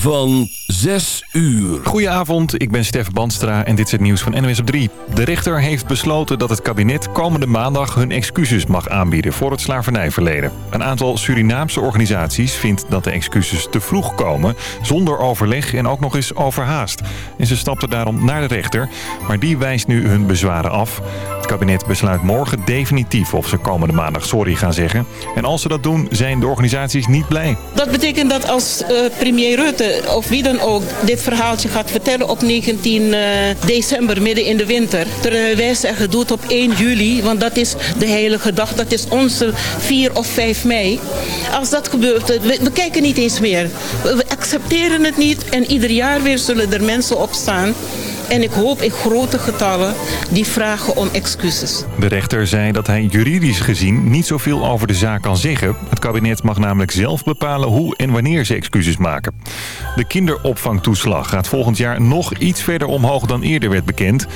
van 6 uur. Goedenavond, ik ben Stef Banstra en dit is het nieuws van NOS op 3. De rechter heeft besloten dat het kabinet komende maandag hun excuses mag aanbieden voor het slavernijverleden. Een aantal Surinaamse organisaties vindt dat de excuses te vroeg komen, zonder overleg en ook nog eens overhaast. En ze stapten daarom naar de rechter, maar die wijst nu hun bezwaren af. Het kabinet besluit morgen definitief of ze komende maandag sorry gaan zeggen. En als ze dat doen, zijn de organisaties niet blij. Dat betekent dat als uh, premier Rutte of wie dan ook dit verhaaltje gaat vertellen op 19 uh, december, midden in de winter. Terwijl wij zeggen, doe het op 1 juli, want dat is de heilige dag. Dat is onze 4 of 5 mei. Als dat gebeurt, we, we kijken niet eens meer. We accepteren het niet en ieder jaar weer zullen er mensen opstaan en ik hoop in grote getallen die vragen om excuses. De rechter zei dat hij juridisch gezien niet zoveel over de zaak kan zeggen. Het kabinet mag namelijk zelf bepalen hoe en wanneer ze excuses maken. De kinderopvangtoeslag gaat volgend jaar nog iets verder omhoog dan eerder werd bekend.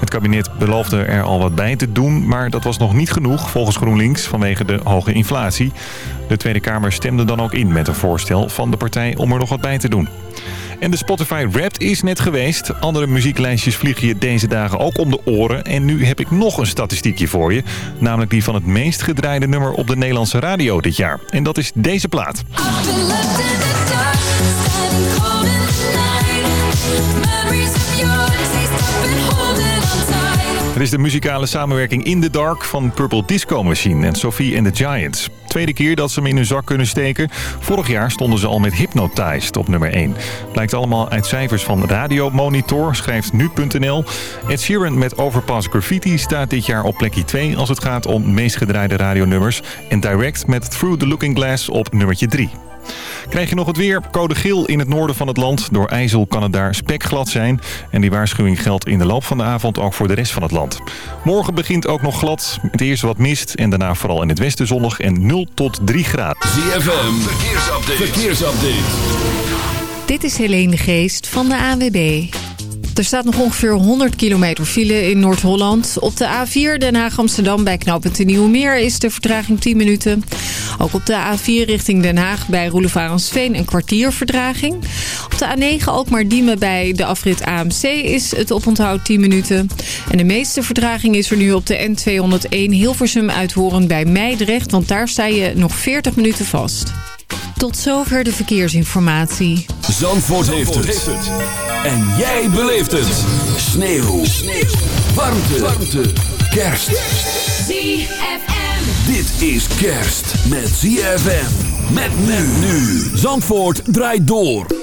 Het kabinet beloofde er al wat bij te doen, maar dat was nog niet genoeg volgens GroenLinks vanwege de hoge inflatie. De Tweede Kamer stemde dan ook in met een voorstel van de partij om er nog wat bij te doen. En de Spotify Wrapped is net geweest. Andere muzieklijstjes vliegen je deze dagen ook om de oren. En nu heb ik nog een statistiekje voor je. Namelijk die van het meest gedraaide nummer op de Nederlandse radio dit jaar. En dat is deze plaat. Het is de muzikale samenwerking In The Dark van Purple Disco Machine en Sophie and the Giants. Tweede keer dat ze hem in hun zak kunnen steken. Vorig jaar stonden ze al met Hypnotized op nummer 1. Blijkt allemaal uit cijfers van Radio Monitor, schrijft nu.nl. Ed Sheeran met Overpass Graffiti staat dit jaar op plekje 2 als het gaat om meest gedraaide radionummers. En Direct met Through the Looking Glass op nummertje 3. Krijg je nog het weer? Code geel in het noorden van het land. Door ijzel kan het daar spekglad zijn. En die waarschuwing geldt in de loop van de avond ook voor de rest van het land. Morgen begint ook nog glad. Het eerst wat mist en daarna vooral in het westen zonnig en 0 tot 3 graden. ZFM, verkeersupdate. verkeersupdate. Dit is Helene Geest van de AWB. Er staat nog ongeveer 100 kilometer file in Noord-Holland. Op de A4 Den Haag-Amsterdam bij knooppunt de Meer is de vertraging 10 minuten. Ook op de A4 richting Den Haag bij Roelevarensveen een kwartier vertraging. Op de A9 ook maar Diemen bij de afrit AMC is het oponthoud 10 minuten. En de meeste vertraging is er nu op de N201 Hilversum uithoren bij Meidrecht. Want daar sta je nog 40 minuten vast. Tot zover de verkeersinformatie. Zandvoort, heeft, het. En jij beleeft het. Sneeuw. Sneeuw. Warmte. Warmte. Kerst. ZFM. Dit is kerst met ZFM. Met men nu. Zandvoort draait door.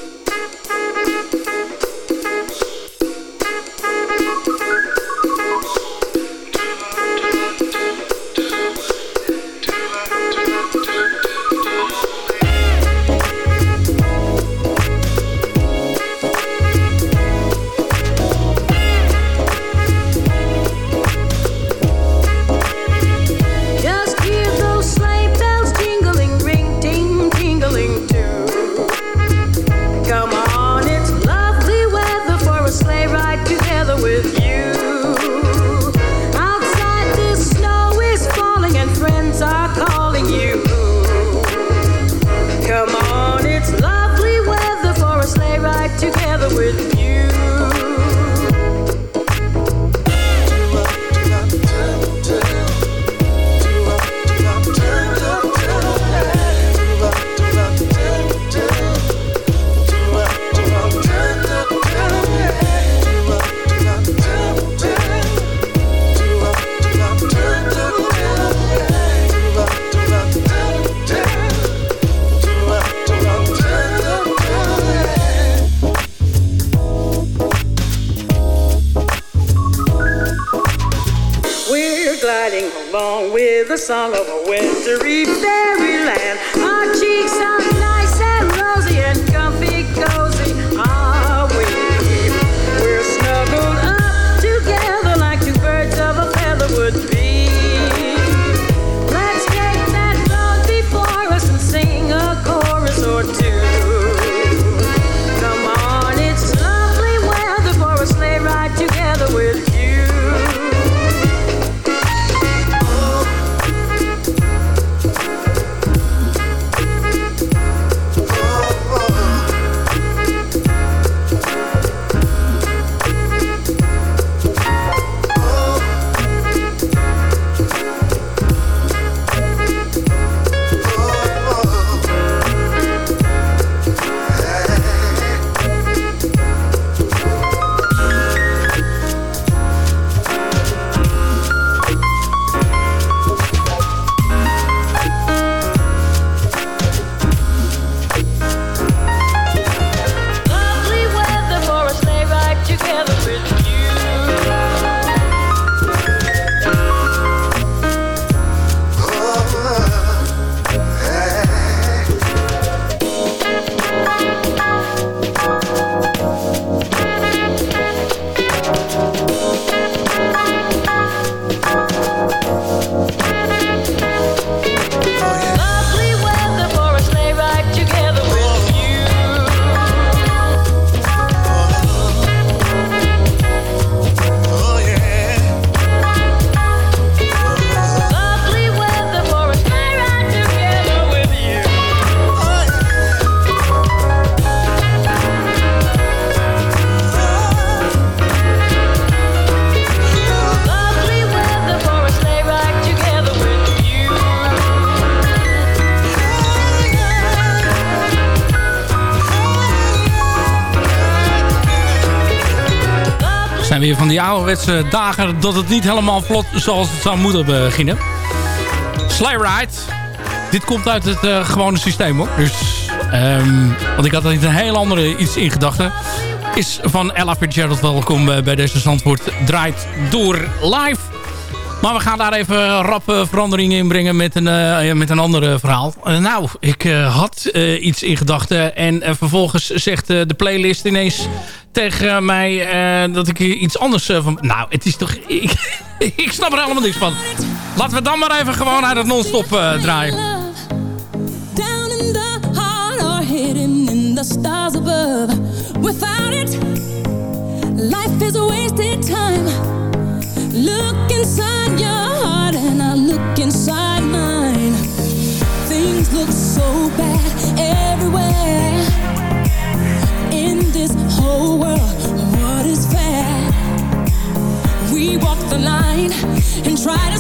Die ouderwetse dagen dat het niet helemaal vlot zoals het zou moeten beginnen. Slayride. Dit komt uit het uh, gewone systeem hoor. Dus, um, want ik had er een heel andere iets in gedachten. Is van Ella Fitzgerald welkom bij deze Zandvoort Draait Door Live. Maar we gaan daar even rap veranderingen in brengen met een, uh, met een ander verhaal. Nou, ik had iets in gedachten. En vervolgens zegt de playlist ineens tegen mij dat ik iets anders van... Nou, het is toch... Ik, ik snap er helemaal niks van. Laten we dan maar even gewoon uit het non-stop draaien. Down in the heart or hidden in the stars above. Without it, life is a wasted time. Look inside your heart and I look inside mine. Things look so bad and try to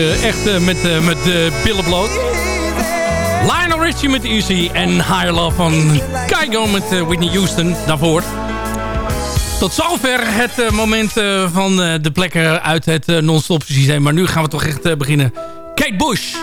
Eh, echt eh, met, eh, met billen bloot. Lionel Richie met Easy en Higher Love van Kygo met Whitney Houston daarvoor. Tot zover het moment van de plekken uit het non-stop systeem. Maar nu gaan we toch echt beginnen. Kate Bush.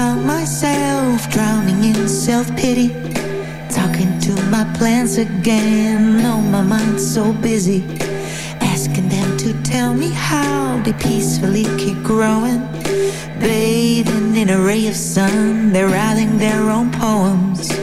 Found myself drowning in self-pity Talking to my plants again. Oh, my mind's so busy Asking them to tell me how they peacefully keep growing. Bathing in a ray of sun They're writing their own poems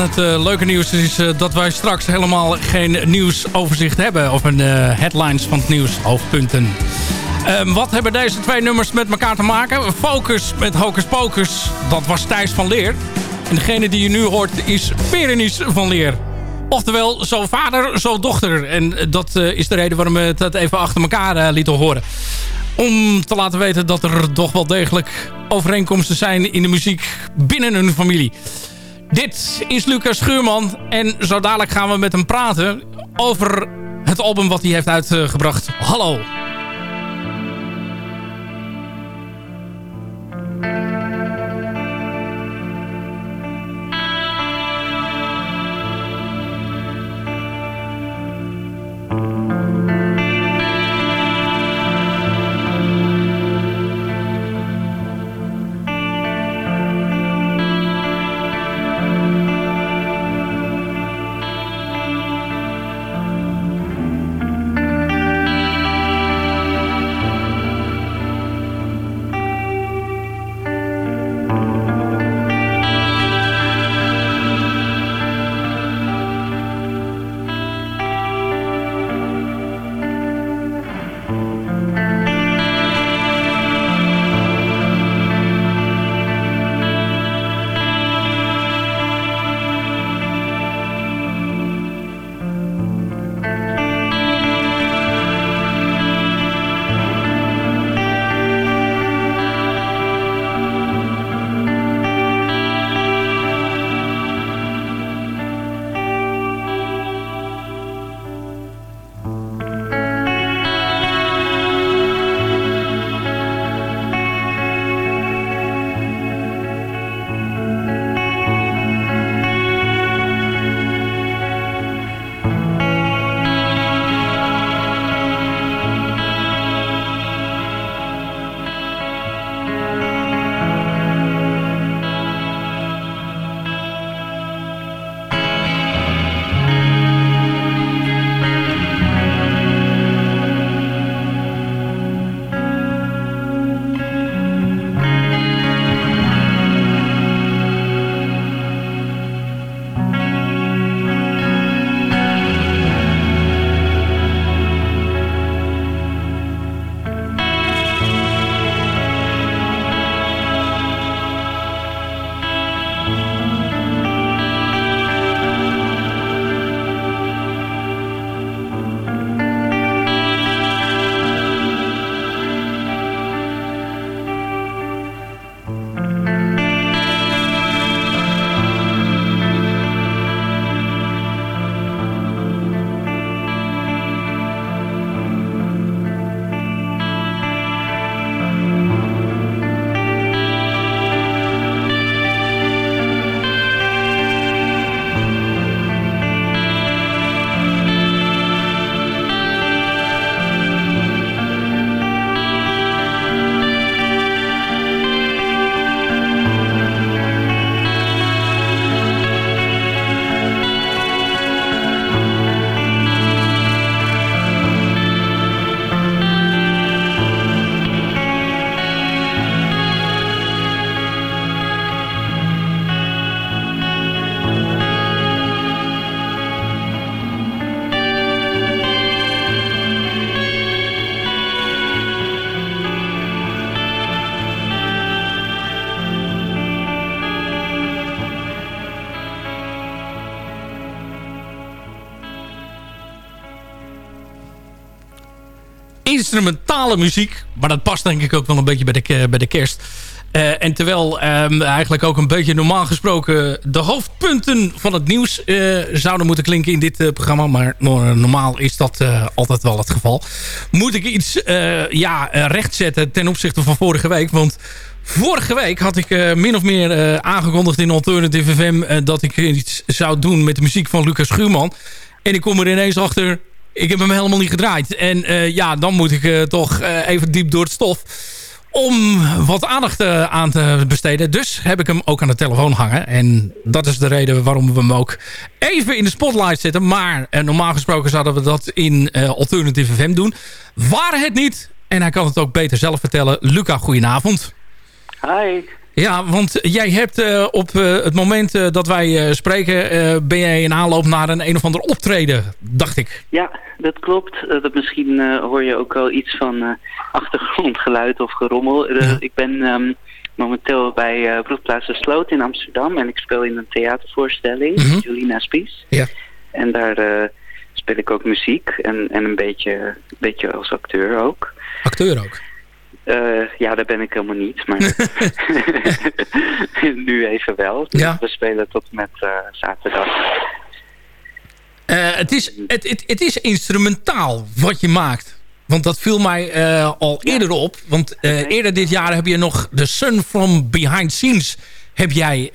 het eh, leuke nieuws is eh, dat wij straks helemaal geen nieuwsoverzicht hebben. Of een eh, headlines van het nieuws, hoofdpunten. Ehm, wat hebben deze twee nummers met elkaar te maken? Focus met Hocus Pocus, dat was Thijs van Leer. En degene die je nu hoort is Berenice van Leer. Oftewel, zo vader, zo dochter. En dat is de reden waarom we het even achter elkaar lieten horen. Om te laten weten dat er toch wel degelijk overeenkomsten zijn in de muziek binnen een familie. Dit is Lucas Schuurman en zo dadelijk gaan we met hem praten over het album wat hij heeft uitgebracht. Hallo. Instrumentale muziek. Maar dat past denk ik ook wel een beetje bij de, bij de kerst. Uh, en terwijl um, eigenlijk ook een beetje normaal gesproken... de hoofdpunten van het nieuws uh, zouden moeten klinken in dit programma. Maar normaal is dat altijd wel het geval. Moet ik iets ja, rechtzetten ten opzichte van vorige week. Want vorige week had ik min of meer aangekondigd in Alternative FM... dat ik iets zou doen met de muziek van Lucas Schuurman. En ik kom er ineens achter... ik heb hem helemaal niet gedraaid. En ja, dan moet ik toch even diep door het stof om wat aandacht aan te besteden. Dus heb ik hem ook aan de telefoon hangen. En dat is de reden waarom we hem ook even in de spotlight zetten. Maar normaal gesproken zouden we dat in Alternative FM doen. Waar het niet, en hij kan het ook beter zelf vertellen. Luca, goedenavond. Hi. Ja, want jij hebt uh, op uh, het moment uh, dat wij spreken... ben jij in aanloop naar een een of ander optreden, dacht ik. Ja, dat klopt. dat misschien hoor je ook wel iets van achtergrondgeluid of gerommel. Ja. Ik ben um, momenteel bij uh, Sloot in Amsterdam... en ik speel in een theatervoorstelling, Mhm. Julina Spies. Ja. En daar speel ik ook muziek en, en een beetje, beetje als acteur ook. Acteur ook? Uh, ja, daar ben ik helemaal niet, maar nu even wel. Ja. We spelen tot met uh, zaterdag. Uh, het, is, het, het, het is instrumentaal wat je maakt. Want dat viel mij al eerder op. Want eerder dit jaar heb je nog The Sun from Behind Scenes heb jij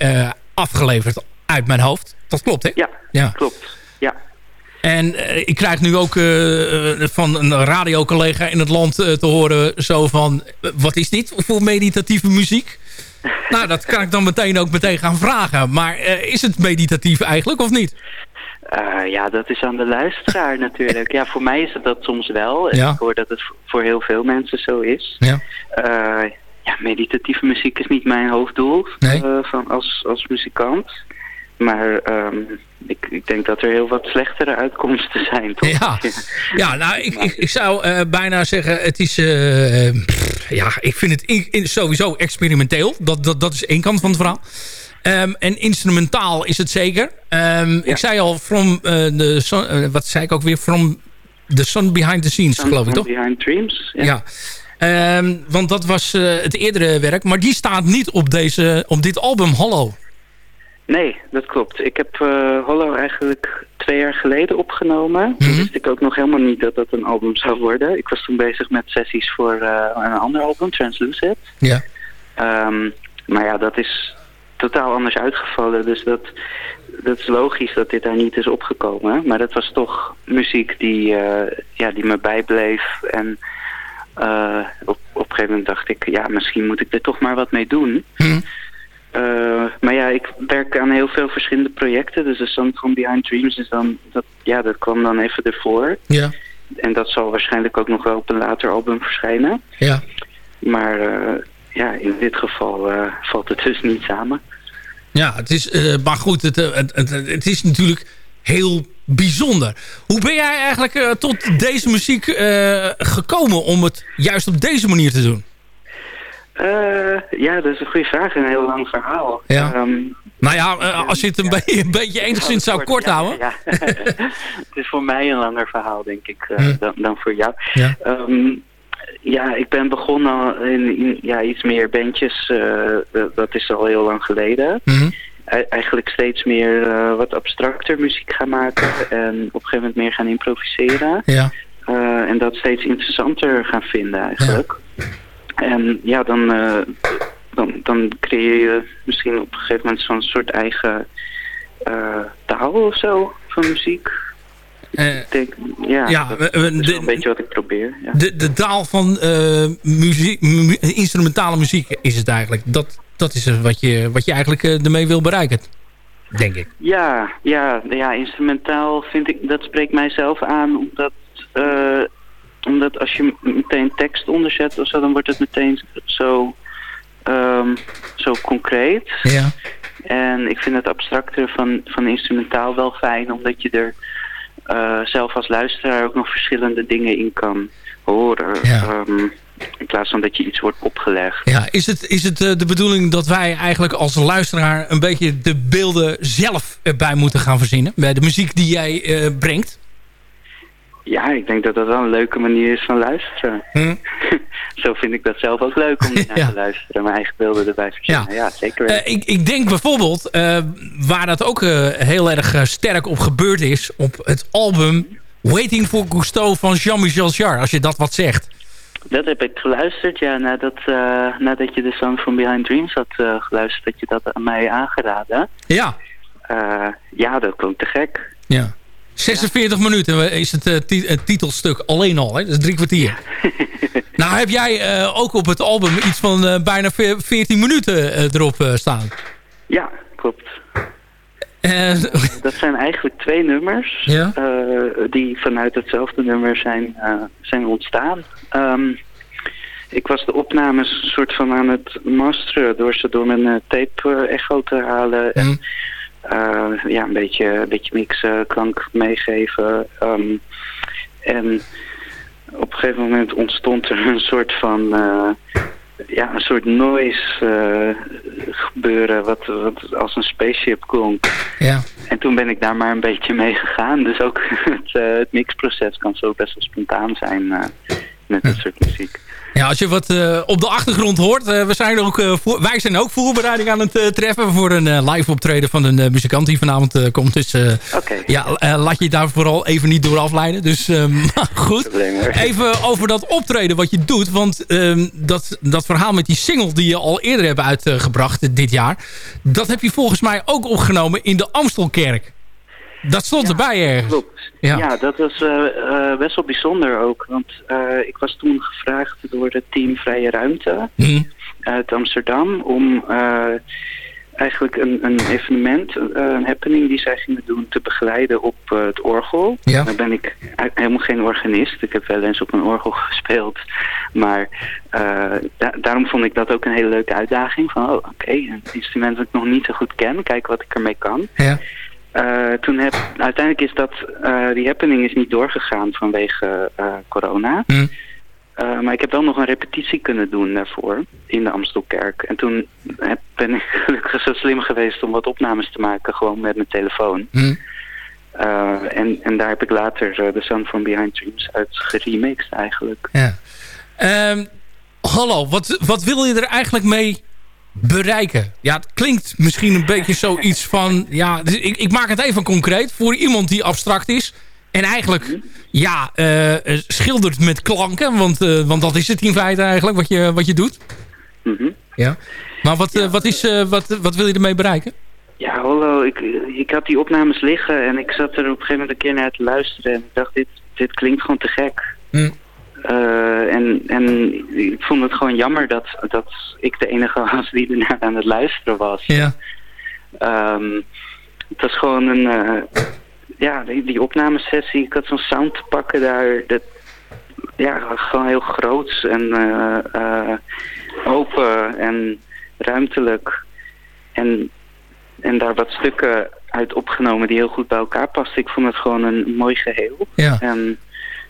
afgeleverd uit mijn hoofd. Dat klopt, hè? Ja, ja. klopt. En ik krijg nu ook van een radiocollega in het land te horen zo van... wat is dit voor meditatieve muziek? nou, dat kan ik dan meteen ook meteen gaan vragen. Maar is het meditatief eigenlijk of niet? Uh, ja, dat is aan de luisteraar natuurlijk. Ja, voor mij is het dat soms wel. Ja. ik hoor dat het voor heel veel mensen zo is. Ja. Uh, ja, meditatieve muziek is niet mijn hoofddoel Nee. uh, van als, als muzikant. Maar um, ik, ik denk dat er heel wat slechtere uitkomsten zijn, toch? Ja, ja nou, ik, ik, ik zou uh, bijna zeggen, het is... Uh, pff, ja, ik vind het in, in, sowieso experimenteel. Dat, dat, dat is één kant van het verhaal. Um, en instrumentaal is het zeker. Um, ja. Ik zei al, from the sun, wat zei ik ook weer? From the sun behind the scenes, Sun geloof ik, toch? Behind Dreams, ja. Ja. Um, want dat was uh, het eerdere werk. Maar die staat niet op, deze, op dit album Hollow. Nee, dat klopt. Ik heb uh, Hollow eigenlijk twee jaar geleden opgenomen. Mhm. Toen wist ik ook nog helemaal niet dat dat een album zou worden. Ik was toen bezig met sessies voor uh, een ander album, Translucid. Ja. Um, maar ja, dat is totaal anders uitgevallen. Dus dat, dat is logisch dat dit daar niet is opgekomen. Maar dat was toch muziek die, uh, ja, die me bijbleef. En op, op een gegeven moment dacht ik, ja, misschien moet ik er toch maar wat mee doen. Hm. Uh, maar ja, ik werk aan heel veel verschillende projecten. Dus de Sun from Behind Dreams is dan, dat, ja, dat kwam dan even ervoor. Ja. En dat zal waarschijnlijk ook nog wel op een later album verschijnen. Ja. Maar uh, ja, in dit geval uh, valt het dus niet samen. Ja, het is, maar goed, het, het, het, het, is natuurlijk heel bijzonder. Hoe ben jij eigenlijk tot deze muziek gekomen om het juist op deze manier te doen? Uh, ja, dat is een goede vraag. Een heel lang verhaal. Ja. Um, nou ja, uh, als je het een, beetje, een beetje enigszins zou kort, kort houden. Ja, het is voor mij een langer verhaal, denk ik, uh, hm. dan, dan, voor jou. Ja. Um, ja, ik ben begonnen in, in ja, iets meer bandjes. dat is al heel lang geleden. Hm. E eigenlijk steeds meer wat abstracter muziek gaan maken. En op een gegeven moment meer gaan improviseren. Ja. en dat steeds interessanter gaan vinden eigenlijk. Ja. En ja, dan, uh, dan, dan creëer je misschien op een gegeven moment zo'n soort eigen uh, taal of zo van muziek. Uh, ik denk, ja, ja dat, dat is de, een beetje wat ik probeer. Ja. De, de taal van muziek, mu instrumentale muziek is het eigenlijk. Dat, dat is wat je, wat je eigenlijk ermee wil bereiken, denk ik. Ja, ja, ja, instrumentaal vind ik, dat spreekt mij zelf aan, omdat omdat als je meteen tekst onderzet of zo, dan wordt het meteen zo, um, zo concreet. Ja. En ik vind het abstracter van, van instrumentaal wel fijn, omdat je er uh, zelf als luisteraar ook nog verschillende dingen in kan horen. Ja. Um, in plaats van dat je iets wordt opgelegd. Ja, is het, is het uh, de bedoeling dat wij eigenlijk als luisteraar een beetje de beelden zelf erbij moeten gaan verzinnen? Bij de muziek die jij uh, brengt? Ja, ik denk dat dat wel een leuke manier is van luisteren. Hm? Zo vind ik dat zelf ook leuk om naar Ja. te luisteren. Mijn eigen beelden erbij verzinnen. Ja, zeker weten. Eh, ik, ik denk bijvoorbeeld, eh, waar dat ook eh, heel erg sterk op gebeurd is... op het album Waiting for Cousteau van Jean-Michel Jarre. Als je dat wat zegt. Dat heb ik geluisterd, ja, nadat, nadat je de Song from Behind Dreams had geluisterd, dat je dat aan mij aangeraden. Ja. Ja, dat klonk te gek. ja. 46 minuten is het, eh, het titelstuk alleen al. Hè? Dat is drie kwartier. nou heb jij eh, ook op het album iets van eh, bijna ve- 14 minuten erop staan. Ja, klopt. Dat zijn eigenlijk twee nummers Ja. die vanuit hetzelfde nummer zijn, zijn ontstaan. Ehm, ik was de opnames soort van aan het masteren door ze door mijn tape echo te halen. En hm. Ja, een beetje, een beetje mixen, klank meegeven. Ehm, en op een gegeven moment ontstond er een soort van... eh, ja, een soort noise eh, gebeuren wat, wat als een spaceship klonk. ja. En toen ben ik daar maar een beetje mee gegaan. Dus ook het, eh, het mixproces kan zo best wel spontaan zijn eh, met dit soort muziek. Ja, als je wat eh, op de achtergrond hoort. eh, we zijn ook, eh, voor, wij zijn ook voorbereiding aan het treffen voor een live optreden van een muzikant die vanavond komt. Dus ja, laat je daar vooral even niet door afleiden. Dus maar goed. Even over dat optreden wat je doet. Want ehm, dat, dat verhaal met die single die je al eerder hebt uitgebracht dit jaar. Dat heb je volgens mij ook opgenomen in de Amstelkerk. Dat stond erbij ergens. Klopt. Ja. Ja, dat was eh, eh, best wel bijzonder ook. Want eh, ik was toen gevraagd door het team Vrije Ruimte Hm. uit Amsterdam om eigenlijk een, een evenement, een happening die zij gingen doen, te begeleiden op het orgel. Ja. Dan ben ik eigenlijk helemaal geen organist. Ik heb wel eens op een orgel gespeeld. Maar da- daarom vond ik dat ook een hele leuke uitdaging. Van, oh, oké, een instrument dat ik nog niet zo goed ken. Kijken wat ik ermee kan. Ja. Eh, toen heb, uiteindelijk is dat, eh, die happening is niet doorgegaan vanwege eh, corona. Hm. Maar ik heb wel nog een repetitie kunnen doen daarvoor in de Amstelkerk. En toen heb, ben ik gelukkig zo slim geweest om wat opnames te maken, gewoon met mijn telefoon. Hm. En, en daar heb ik later The Sun From Behind Dreams uit geremixed eigenlijk. Ja. Ehm, hallo, wat, wat wil je er eigenlijk mee bereiken? Ja, het klinkt misschien een beetje zoiets van... Ja, dus ik, ik maak het even concreet. Voor iemand die abstract is... en eigenlijk, ja, eh, schildert met klanken... Want, eh, want dat is het in feite eigenlijk, wat je, wat je doet. Mhm. Ja. Maar wat, eh, wat, is, eh, wat, wat wil je ermee bereiken? Ja, hallo. Ik, ik had die opnames liggen en ik zat er op een gegeven moment een keer naar te luisteren. En ik dacht, dit, dit klinkt gewoon te gek. Hm. Eh, en, en ik vond het gewoon jammer dat, dat ik de enige was die ernaar aan het luisteren was. Ja. Ehm, het was gewoon een... eh, ja, die, die opnamesessie. Ik had zo'n sound te pakken daar. Dat, ja, gewoon heel groots en eh, open en ruimtelijk. En, en daar wat stukken uit opgenomen die heel goed bij elkaar pasten. Ik vond het gewoon een mooi geheel. Ja. En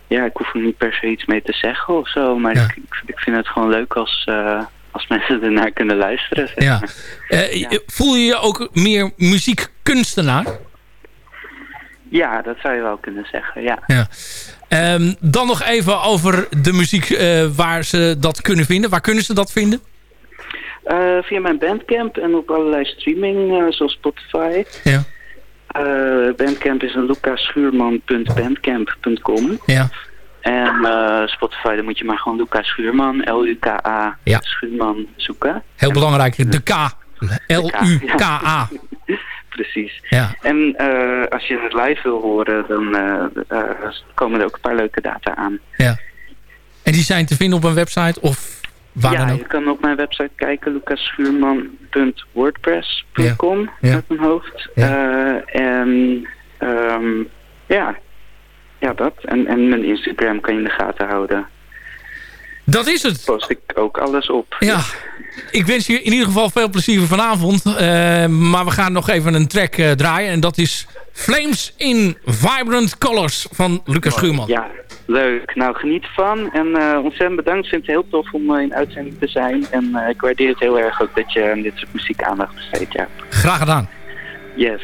ja, ik hoef er niet per se iets mee te zeggen of zo. Maar Ja. ik, ik, vind het gewoon leuk als, eh, als mensen ernaar kunnen luisteren. zeg Ja. Eh, Voel je je ook meer muziekkunstenaar? ja, dat zou je wel kunnen zeggen, ja. Ja. Ehm, dan nog even over de muziek eh, waar ze dat kunnen vinden. Waar kunnen ze dat vinden? Via mijn Bandcamp en op allerlei streaming, zoals Spotify. Ja. Eh, Bandcamp is een lucaschuurman.bandcamp.com. Ja. En eh, Spotify, dan moet je maar gewoon Lucas Schuurman, L-U-K-A, Ja. Schuurman zoeken. Heel belangrijk. De K. L-U-K-A. Precies. Ja. En eh, als je het live wil horen, dan komen er ook een paar leuke data aan. ja. En die zijn te vinden op een website of waar ja, je kan op mijn website kijken, lucasschuurman.wordpress.com Ja. uit mijn hoofd. Ja. Eh, en ehm, ja. ja, dat. En, en mijn Instagram kan je in de gaten houden. Dat is het. Post ik ook alles op. Ja. Ik wens je in ieder geval veel plezier vanavond. Eh, maar we gaan nog even een track eh, draaien. En dat is Flames in Vibrant Colors van Lucas Schuurman. Ja, leuk. Nou, geniet ervan. En eh, ontzettend bedankt. Ik vind het heel tof om in uitzending te zijn. En ik waardeer het heel erg ook dat je aan dit soort muziek aandacht besteedt. Ja. Graag gedaan. Yes.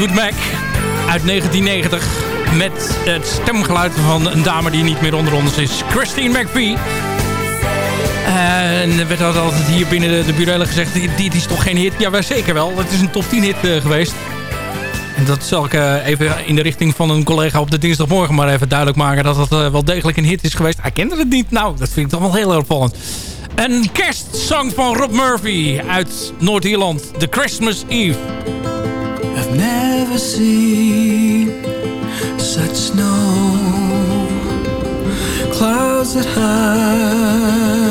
Fleetwood Mac uit 1990. Met het stemgeluid van een dame die niet meer onder ons is. Christine McVie. En er werd altijd hier binnen de, burelen gezegd... Dit, dit is toch geen hit? Ja, zeker wel. Het is een top 10 hit eh, geweest. En dat zal ik eh, even in de richting van een collega op de dinsdagmorgen... maar even duidelijk maken dat dat eh, wel degelijk een hit is geweest. Hij kende het niet. Nou, dat vind ik toch wel heel erg opvallend. Een kerstsong van Rob Murphy uit Noord-Ierland. The Christmas Eve. see such snow clouds that hide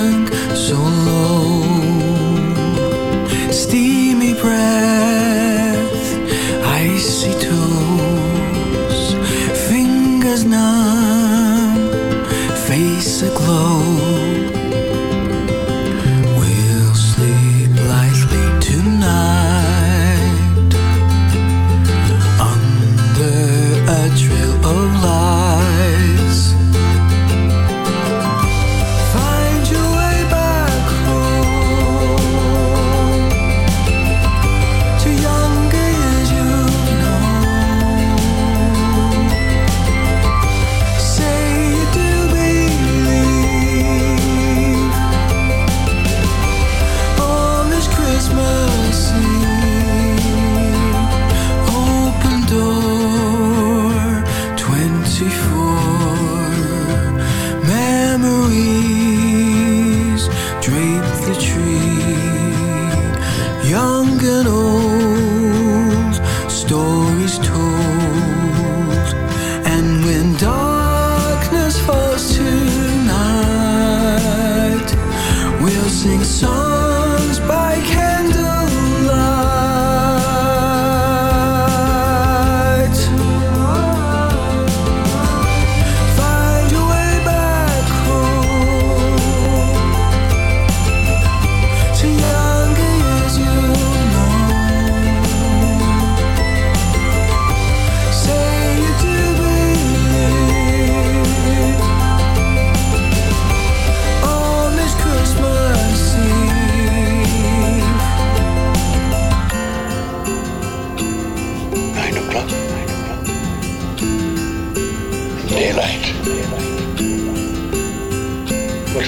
But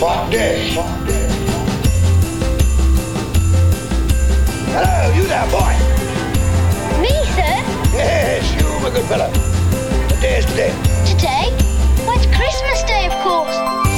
what day? Hello, you there, boy. Me, sir? Yes, you, my good fellow. What day is today? Today? Well, it's Christmas Day, of course.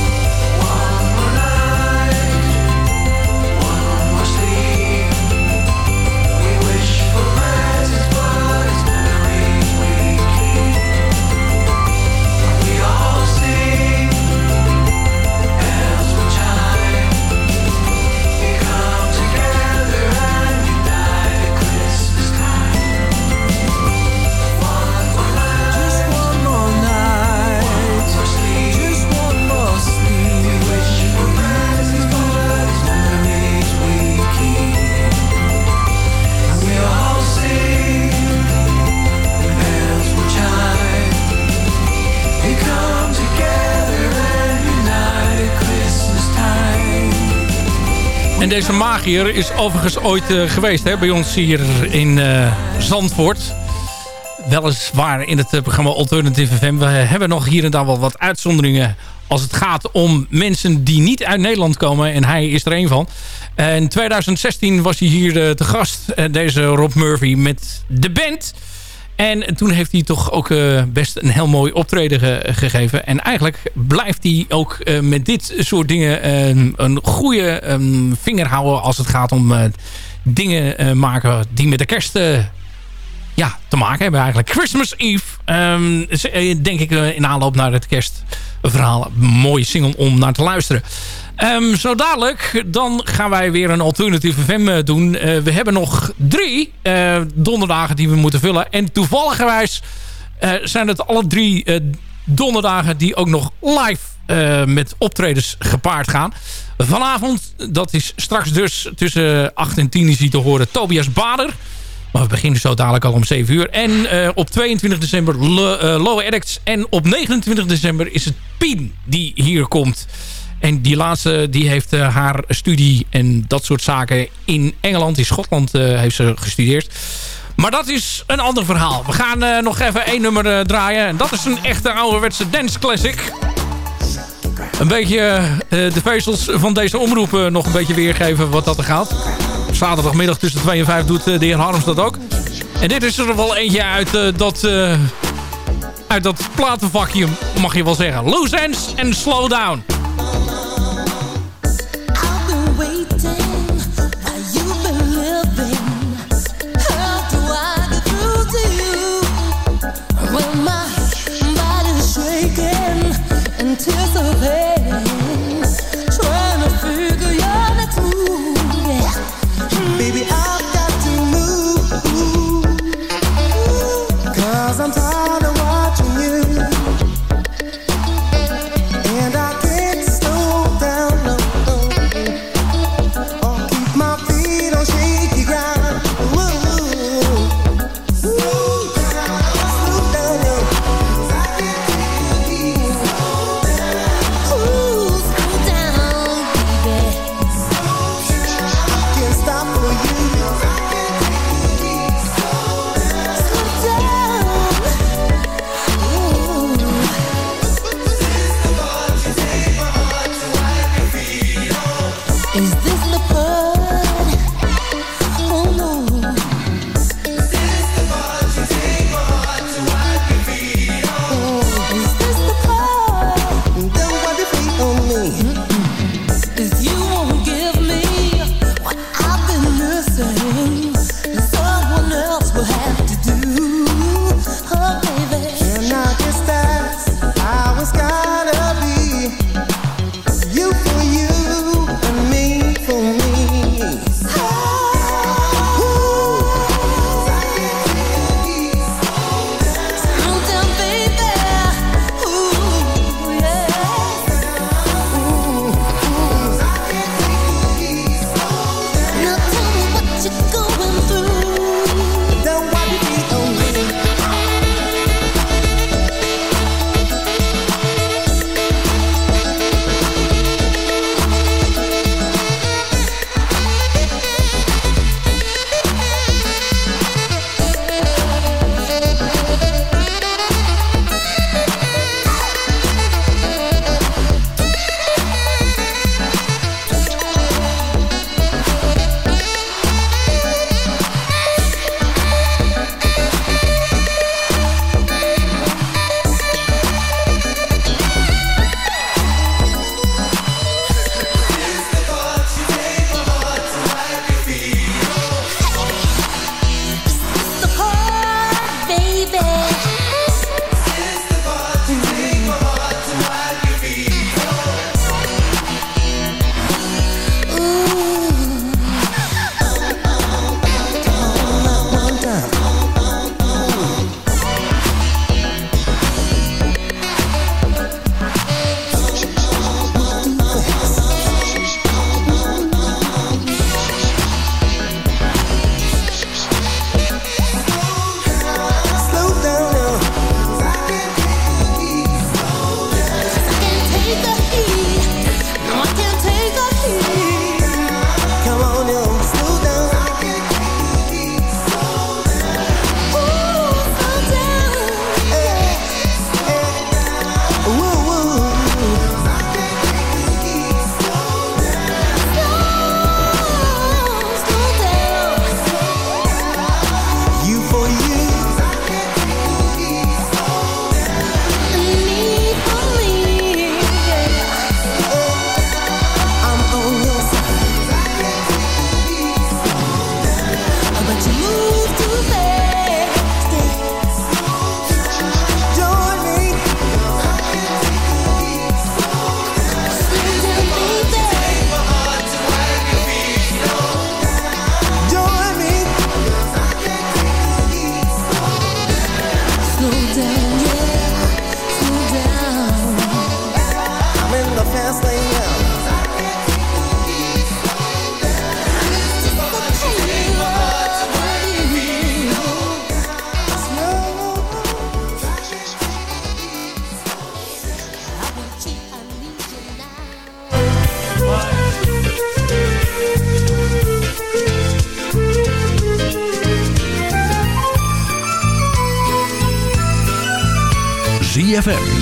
En deze magier is overigens ooit eh, geweest hè, bij ons hier in eh, Zandvoort. Weliswaar in het eh, programma Alternative FM. We hebben nog hier en daar wel wat uitzonderingen als het gaat om mensen die niet uit Nederland komen. En hij is er een van. In 2016 was hij hier te gast, deze Rob Murphy, met de band. En toen heeft hij toch ook eh, best een heel mooi optreden ge- gegeven. En eigenlijk blijft hij ook eh, met dit soort dingen eh, een goede eh, vinger houden... als het gaat om eh, dingen maken die met de kerst ja, te maken hebben eigenlijk. Christmas Eve, ehm, eh, denk ik in aanloop naar het kerstverhaal... een mooie single om naar te luisteren. Ehm, zo dadelijk, dan gaan wij weer een alternatieve FM eh, doen. Eh, we hebben nog drie eh, donderdagen die we moeten vullen. En toevalligerwijs zijn het alle drie donderdagen die ook nog live met optredens gepaard gaan. Vanavond, dat is straks dus tussen 8 en 10 is hij te horen, Tobias Bader. Maar we beginnen zo dadelijk al om 7 uur. En op 22 december Lo- Low Addicts. En op 29 december is het Pien die hier komt. En die laatste die heeft eh, haar studie en dat soort zaken in Engeland, in Schotland eh, heeft ze gestudeerd. Maar dat is een ander verhaal. We gaan eh, nog even één nummer draaien. En dat is een echte ouderwetse dance classic. Een beetje de vezels van deze omroep eh, nog een beetje weergeven wat dat er gaat. Zaterdagmiddag tussen 2 en 5 doet de heer Harms dat ook. En dit is er wel eentje uit dat... uit dat platenvakje, mag je wel zeggen. Loose ends en slow down.